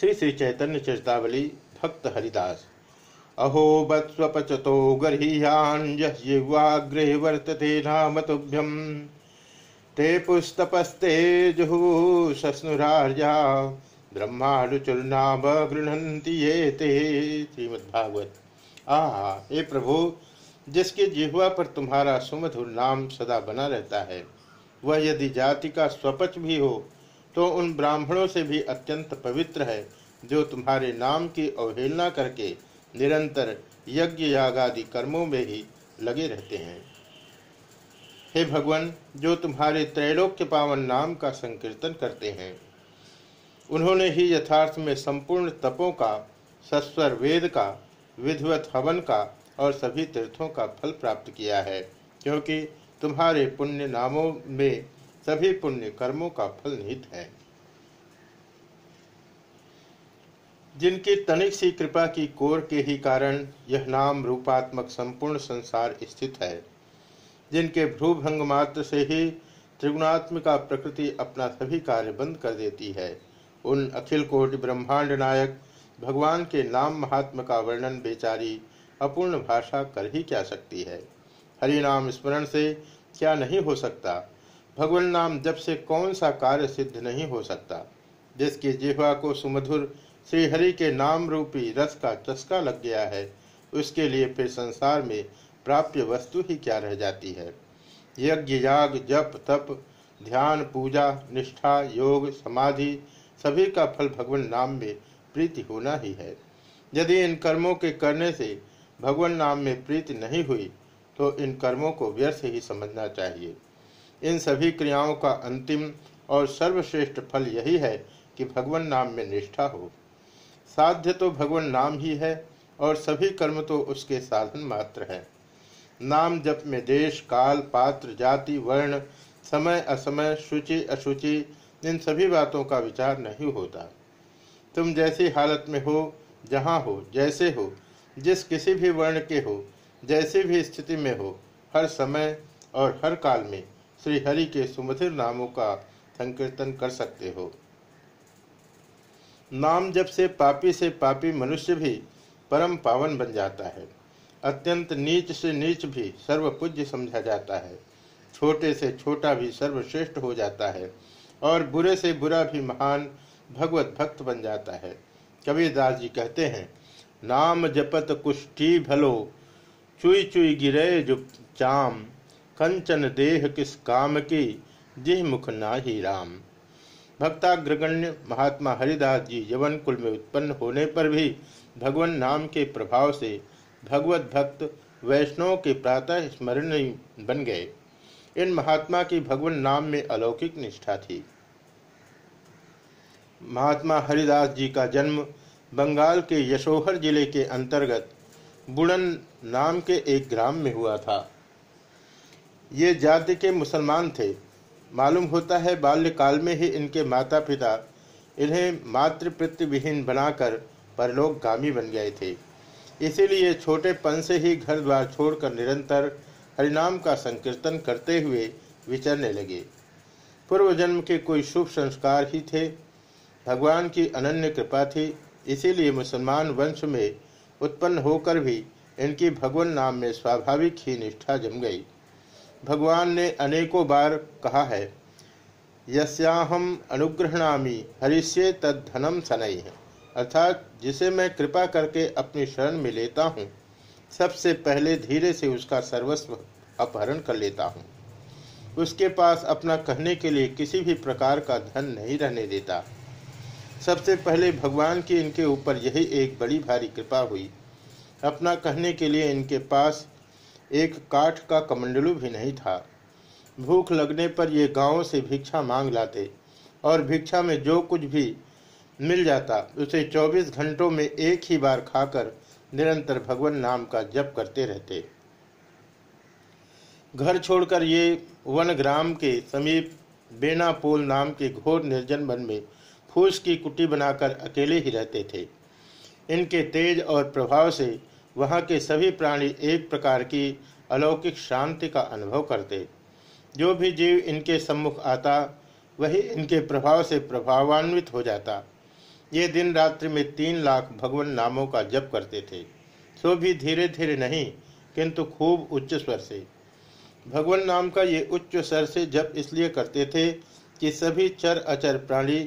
श्री श्री चैतन्य चेतावली, भक्त हरिदास। अहो बत्स्वपचतो गर्हीयान वर्तते नाम तुभ्यम ते पुस्तपस्ते जुहु सस्नुरार्या ब्रह्मानुचुर्नाम गृहंती ये ते। श्रीमद्भागवत। आ, हे प्रभु, जिसके जिह्वा पर तुम्हारा सुमधुर नाम सदा बना रहता है, वह यदि जाति का स्वपच भी हो तो उन ब्राह्मणों से भी अत्यंत पवित्र है, जो तुम्हारे नाम की अवहेलना करके निरंतर यज्ञ याग आदि कर्मों में ही लगे रहते हैं। हे भगवान, जो तुम्हारे त्रैलोक्य पावन नाम का संकीर्तन करते हैं, उन्होंने ही यथार्थ में संपूर्ण तपों का, सस्वर वेद का, विधिवत हवन का और सभी तीर्थों का फल प्राप्त किया है, क्योंकि तुम्हारे पुण्य नामों में सभी पुण्य कर्मों का फल निहित है। जिनकी तनिक सी कृपा की कोर के ही कारण यह नाम रूपात्मक संपूर्ण संसार स्थित है, जिनके भ्रूभंग मात्र से ही त्रिगुणात्मिका प्रकृति अपना सभी कार्य बंद कर देती है, उन अखिल कोटि ब्रह्मांड नायक भगवान के नाम महात्म का वर्णन बेचारी अपूर्ण भाषा कर ही क्या सकती है? हरि नाम स्मरण से क्या नहीं हो सकता? भगवान नाम जब से कौन सा कार्य सिद्ध नहीं हो सकता? जिसकी जिह्वा को सुमधुर श्री हरि के नाम रूपी रस का चस्का लग गया है, उसके लिए फिर संसार में प्राप्य वस्तु ही क्या रह जाती है? यज्ञ, याग, जप, तप, ध्यान, पूजा, निष्ठा, योग, समाधि, सभी का फल भगवान नाम में प्रीति होना ही है। यदि इन कर्मों के करने से भगवान नाम में प्रीति नहीं हुई तो इन कर्मों को व्यर्थ ही समझना चाहिए। इन सभी क्रियाओं का अंतिम और सर्वश्रेष्ठ फल यही है कि भगवान नाम में निष्ठा हो। साध्य तो भगवान नाम ही है और सभी कर्म तो उसके साधन मात्र है। नाम जप में देश, काल, पात्र, जाति, वर्ण, समय, असमय शुचि अशुचि इन सभी बातों का विचार नहीं होता। तुम जैसी हालत में हो, जहाँ हो, जैसे हो, जिस किसी भी वर्ण के हो, जैसी भी स्थिति में हो, हर समय और हर काल में श्री हरि के सुमधुर नामों का संकीर्तन कर सकते हो। नाम जब से पापी से पापी मनुष्य भी परम पावन बन जाता है। अत्यंत नीच से नीच भी सर्वपूज्य समझा जाता है। छोटे से छोटा भी सर्वश्रेष्ठ हो जाता है और बुरे से बुरा भी महान भगवत भक्त बन जाता है। कबीरदास जी कहते हैं, नाम जपत कुष्ठी भलो, चुई चुई गिरे जो चाम। कंचन देह किस काम की, जिह मुख ना ही राम। भक्ताग्रगण्य महात्मा हरिदास जी यवन कुल में उत्पन्न होने पर भी भगवान नाम के प्रभाव से भगवत भक्त वैष्णव के प्रातः स्मरणीय बन गए। इन महात्मा की भगवान नाम में अलौकिक निष्ठा थी। महात्मा हरिदास जी का जन्म बंगाल के यशोहर ज़िले के अंतर्गत बुड़न नाम के एक ग्राम में हुआ था। ये जाति के मुसलमान थे। मालूम होता है बाल्यकाल में ही इनके माता पिता इन्हें मातृपितृ विहीन बनाकर परलोक गामी बन गए थे। इसीलिए छोटे पन से ही घर द्वार छोड़कर निरंतर हरिनाम का संकीर्तन करते हुए विचरने लगे। पूर्व जन्म के कोई शुभ संस्कार ही थे। भगवान की अनन्य कृपा थी। इसीलिए मुसलमान वंश में उत्पन्न होकर भी इनकी भगवान नाम में स्वाभाविक ही निष्ठा जम गई। भगवान ने अनेकों बार कहा है यस्याहम अनुग्रहणामी, हरिष्य तद धनम सनई है अर्थात, जिसे मैं कृपा करके अपनी शरण में लेता हूँ, सबसे पहले धीरे से उसका सर्वस्व अपहरण कर लेता हूँ। उसके पास अपना कहने के लिए किसी भी प्रकार का धन नहीं रहने देता। सबसे पहले भगवान की इनके ऊपर यही एक बड़ी भारी कृपा हुई। अपना कहने के लिए इनके पास एक काठ का कमंडलू भी नहीं था। भूख लगने पर ये गाँवों से भिक्षा मांग लाते और भिक्षा में जो कुछ भी मिल जाता, उसे 24 घंटों में एक ही बार खाकर निरंतर भगवान नाम का जप करते रहते। घर छोड़कर ये वन ग्राम के समीप बेनापोल नाम के घोर निर्जन वन में फूस की कुटी बनाकर अकेले ही रहते थे। इनके तेज और प्रभाव से वहाँ के सभी प्राणी एक प्रकार की अलौकिक शांति का अनुभव करते। जो भी जीव इनके सम्मुख आता, वही इनके प्रभाव से प्रभावान्वित हो जाता। ये दिन रात्रि में तीन लाख भगवान नामों का जप करते थे। सो भी धीरे धीरे नहीं, किंतु खूब उच्च स्वर से। भगवान नाम का ये उच्च स्वर से जप इसलिए करते थे कि सभी चर अचर प्राणी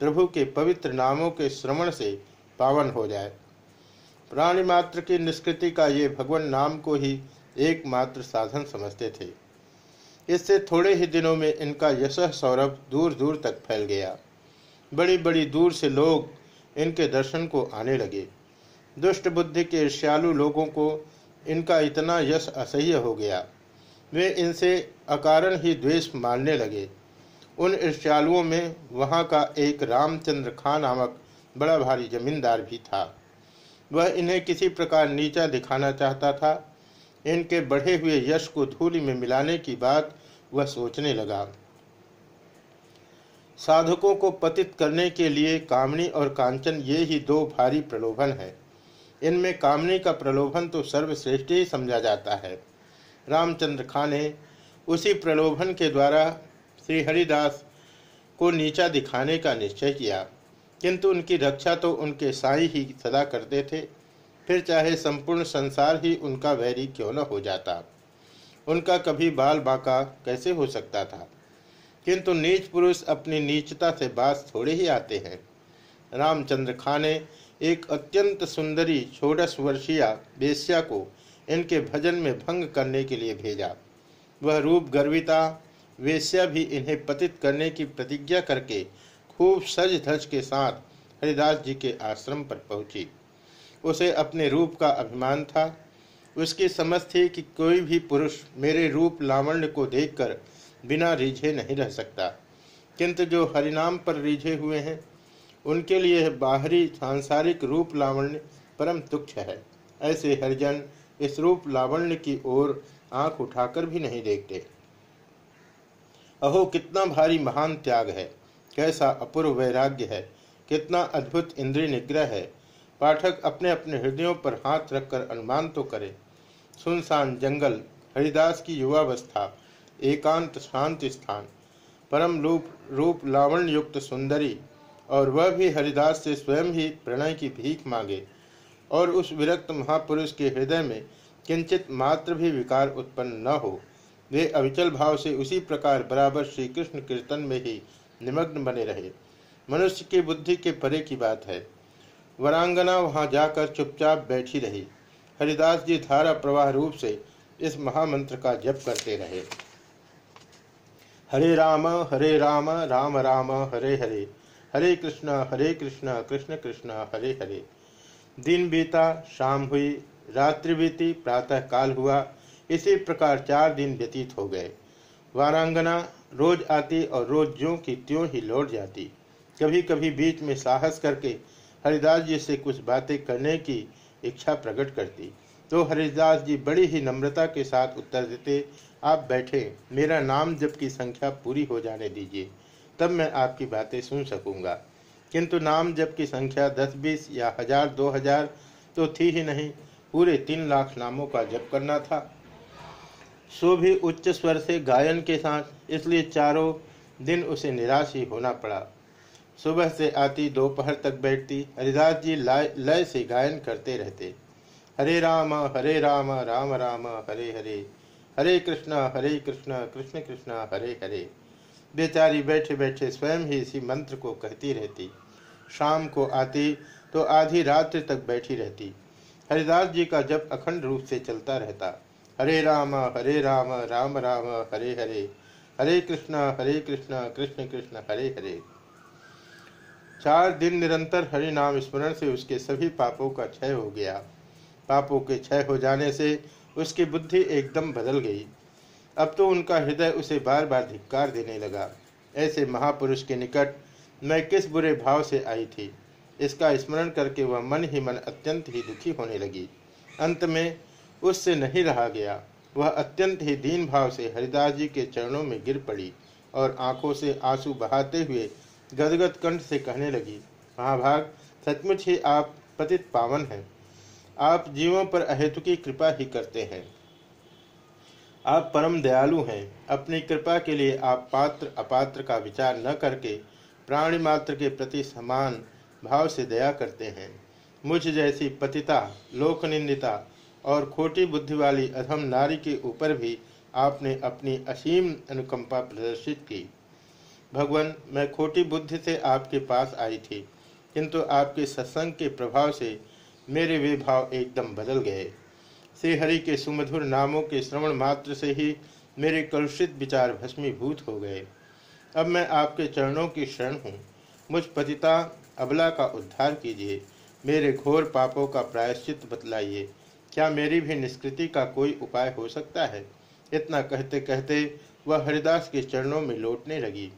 प्रभु के पवित्र नामों के श्रवण से पावन हो जाए। प्राणी मात्र की निष्कृति का ये भगवान नाम को ही एकमात्र साधन समझते थे। इससे थोड़े ही दिनों में इनका यश सौरभ दूर दूर तक फैल गया। बड़ी बड़ी दूर से लोग इनके दर्शन को आने लगे। दुष्ट बुद्धि के ईर्ष्यालु लोगों को इनका इतना यश असह्य हो गया। वे इनसे अकारण ही द्वेष मानने लगे। उन ईर्ष्यालुओं में वहाँ का एक रामचंद्र खां नामक बड़ा भारी जमींदार भी था। वह इन्हें किसी प्रकार नीचा दिखाना चाहता था। इनके बढ़े हुए यश को धूलि में मिलाने की बात वह सोचने लगा। साधकों को पतित करने के लिए कामनी और कांचन ये ही दो भारी प्रलोभन है। इनमें कामनी का प्रलोभन तो सर्वश्रेष्ठ ही समझा जाता है। रामचंद्र खां ने उसी प्रलोभन के द्वारा श्री हरिदास को नीचा दिखाने का निश्चय किया। किंतु उनकी रक्षा तो उनके साई ही सदा करते थे। फिर चाहे संपूर्ण संसार ही उनका वैरी क्यों न हो जाता। उनका कभी बाल बांका कैसे हो सकता था? किंतु नीच पुरुष अपनी नीचता से बास थोड़े ही आते हैं। रामचंद्र खां ने एक अत्यंत सुंदरी षोडश वर्षीय बेस्या को इनके भजन में भंग करने के लिए भेजा। वह रूप गर्विता, वेश्या भी इन्हें पतित करने की प्रतिज्ञा करके खूब सज धज के साथ हरिदास जी के आश्रम पर पहुँची। उसे अपने रूप का अभिमान था। उसकी समझ थी कि कोई भी पुरुष मेरे रूप लावण्य को देखकर बिना रिझे नहीं रह सकता। किंतु जो हरिनाम पर रिझे हुए हैं, उनके लिए बाहरी सांसारिक रूप लावण्य परम तुक्ष है। ऐसे हरिजन इस रूप लावण्य की ओर आँख उठाकर भी नहीं देखते। अहो, कितना भारी महान त्याग है। कैसा अपूर्व वैराग्य है, कितना अद्भुत इंद्रिय निग्रह है। पाठक अपने अपने हृदयों पर हाथ रखकर अनुमान तो करे। सुनसान जंगल, हरिदास की युवावस्था, एकांत शांति स्थान, परम रूप रूप लावण्य युक्त सुंदरी, और वह भी हरिदास से स्वयं ही प्रणय की भीख मांगे। और उस विरक्त महापुरुष के हृदय में किंचित मात्र भी विकार उत्पन्न न हो। वे अविचल भाव से उसी प्रकार बराबर श्री कृष्ण कीर्तन में ही निमग्न बने रहे। मनुष्य की बुद्धि के परे की बात है। वरांगना वहाँ जाकर चुपचाप बैठी रही। हरिदास जी धारा प्रवाह रूप से इस महामंत्र का जप करते रहे। हरे राम हरे राम राम राम, हरे हरे। हरे कृष्ण हरे कृष्ण कृष्ण कृष्ण, हरे हरे। दिन बीता, शाम हुई, रात्रि बीती प्रातः काल हुआ। इसी प्रकार चार दिन व्यतीत हो गए। वारांगना रोज आती और रोज ज्यों की त्यों ही लौट जाती। कभी कभी बीच में साहस करके हरिदास जी से कुछ बातें करने की इच्छा प्रकट करती। तो हरिदास जी बड़ी ही नम्रता के साथ उत्तर देते, आप बैठे, मेरा नाम जब की संख्या पूरी हो जाने दीजिए, तब मैं आपकी बातें सुन सकूँगा। किंतु नाम जब की संख्या दस, बीस या हज़ार, दो हज़ार तो थी ही नहीं, पूरे तीन लाख नामों का जप करना था। सो भी उच्च स्वर से गायन के साथ, इसलिए चारों दिन उसे निराश ही होना पड़ा। सुबह से आती दोपहर तक बैठती, हरिदास जी लय से गायन करते रहते। हरे राम हरे राम राम राम, हरे हरे। हरे कृष्ण हरे कृष्ण कृष्ण कृष्ण, हरे हरे। बेचारी बैठे बैठे स्वयं ही इसी मंत्र को कहती रहती। शाम को आती तो आधी रात्रि तक बैठी रहती। हरिदास जी का जब अखंड रूप से चलता रहता। हरे राम हरे राम राम राम, हरे हरे। हरे कृष्ण हरे कृष्ण कृष्ण कृष्ण, हरे हरे। चार दिन निरंतर हरि नाम स्मरण से उसके सभी पापों का क्षय हो गया। पापों के क्षय हो जाने से उसकी बुद्धि एकदम बदल गई। अब तो उनका हृदय उसे बार बार धिक्कार देने लगा। ऐसे महापुरुष के निकट मैं किस बुरे भाव से आई थी? इसका स्मरण करके वह मन ही मन अत्यंत ही दुखी होने लगी। अंत में उससे नहीं रहा गया। वह अत्यंत ही दीन भाव से हरिदास जी के चरणों में गिर पड़ी और आँखों से आँसू बहाते हुए गदगद कंठ से कहने लगी, महाभाग, सचमुच ही आप पतित पावन हैं। आप जीवों पर अहेतु की कृपा ही करते हैं। आप परम दयालु हैं। अपनी कृपा के लिए आप पात्र, अपात्र का विचार न करके प्राणी मात्र के प्रति समान भाव से दया करते हैं। मुझ जैसी पतिता, लोकनिंदिता और खोटी बुद्धि वाली अधम नारी के ऊपर भी आपने अपनी असीम अनुकंपा प्रदर्शित की। भगवान, मैं खोटी बुद्धि से आपके पास आई थी, किंतु आपके सत्संग के प्रभाव से मेरे वे भाव एकदम बदल गए। श्री हरि के सुमधुर नामों के श्रवण मात्र से ही मेरे कलुषित विचार भस्मीभूत हो गए। अब मैं आपके चरणों की शरण हूँ। मुझ पतिता अबला का उद्धार कीजिए। मेरे घोर पापों का प्रायश्चित बतलाइए। क्या मेरी भी निष्कृति का कोई उपाय हो सकता है? इतना कहते कहते वह हरिदास के चरणों में लौटने लगी।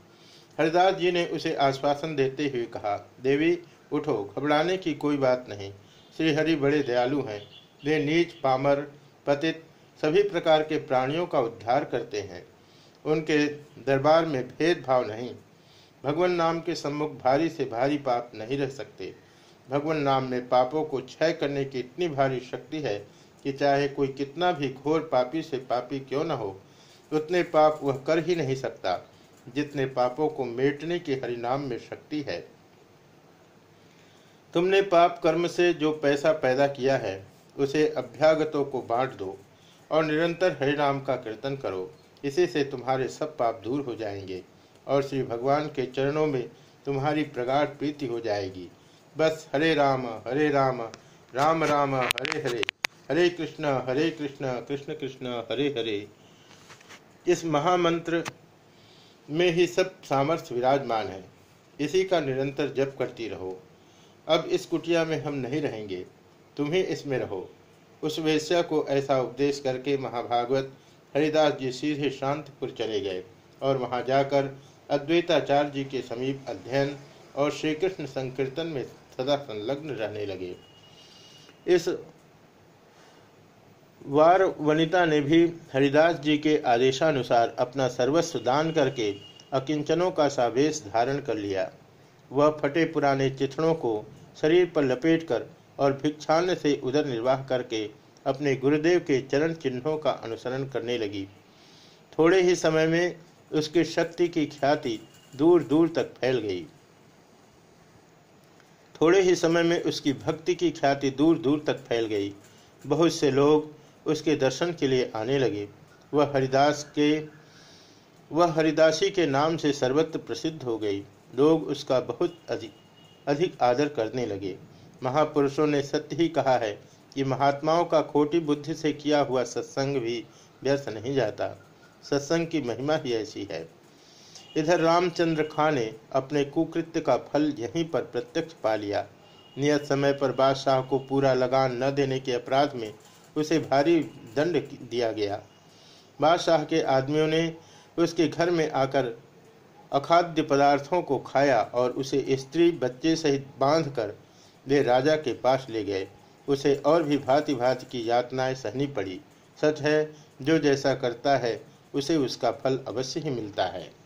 हरिदास जी ने उसे आश्वासन देते हुए कहा, देवी, उठो, घबराने की कोई बात नहीं। श्री हरि बड़े दयालु हैं। वे नीच, पामर, पतित, सभी प्रकार के प्राणियों का उद्धार करते हैं। उनके दरबार में भेदभाव नहीं। भगवान नाम के सम्मुख भारी से भारी पाप नहीं रह सकते। भगवान नाम में पापों को क्षय करने की इतनी भारी शक्ति है कि चाहे कोई कितना भी घोर पापी से पापी क्यों न हो, उतने पाप वह कर ही नहीं सकता, जितने पापों को मेटने के हरिनाम में शक्ति है। तुमने पाप कर्म से जो पैसा पैदा किया है, उसे अभ्यागतों को बांट दो और निरंतर हरिनाम का कीर्तन करो। इसी से तुम्हारे सब पाप दूर हो जाएँगे और श्री भगवान के चरणों में तुम्हारी प्रगाढ़ प्रीति हो जाएगी। बस हरे राम हरे राम राम राम, हरे हरे हरे कृष्ण हरे कृष्ण कृष्ण कृष्ण, हरे हरे। इस महामंत्र में ही सब सामर्थ्य विराजमान है। इसी का निरंतर जप करती रहो। अब इस कुटिया में हम नहीं रहेंगे। तुम ही इसमें रहो। उस वेश्या को ऐसा उपदेश करके महाभागवत हरिदास जी सीधे शांतपुर चले गए और वहाँ जाकर अद्वैताचार्य जी के समीप अध्ययन और श्री कृष्ण संकीर्तन में सदा संलग्न रहने लगे। इस वार वनिता ने भी हरिदास जी के आदेशानुसार अपना सर्वस्व दान करके अकिंचनों का सावेश धारण कर लिया। वह फटे पुराने चिथड़ों को शरीर पर लपेटकर और भिक्षान्न से उदर निर्वाह करके अपने गुरुदेव के चरण चिन्हों का अनुसरण करने लगी। थोड़े ही समय में उसकी शक्ति की ख्याति दूर दूर तक फैल गई। थोड़े ही समय में उसकी भक्ति की ख्याति दूर दूर तक फैल गई। बहुत से लोग उसके दर्शन के लिए आने लगे। वह हरिदास के, वह हरिदासी के नाम से सर्वत्र प्रसिद्ध हो गई। लोग उसका बहुत अधिक अधिक आदर करने लगे। महापुरुषों ने सत्य ही कहा है कि महात्माओं का खोटी बुद्धि से किया हुआ सत्संग भी व्यर्थ नहीं जाता। सत्संग की महिमा ही ऐसी है। इधर रामचंद्र खां ने अपने कुकृत्य का फल यहीं पर प्रत्यक्ष पा लिया। नियत समय पर बादशाह को पूरा लगान न देने के अपराध में उसे भारी दंड दिया गया। बादशाह के आदमियों ने उसके घर में आकर अखाद्य पदार्थों को खाया और उसे स्त्री बच्चे सहित बांधकर वे राजा के पास ले गए। उसे और भी भांति भांति की यातनाएँ सहनी पड़ी। सच है, जो जैसा करता है, उसे उसका फल अवश्य ही मिलता है।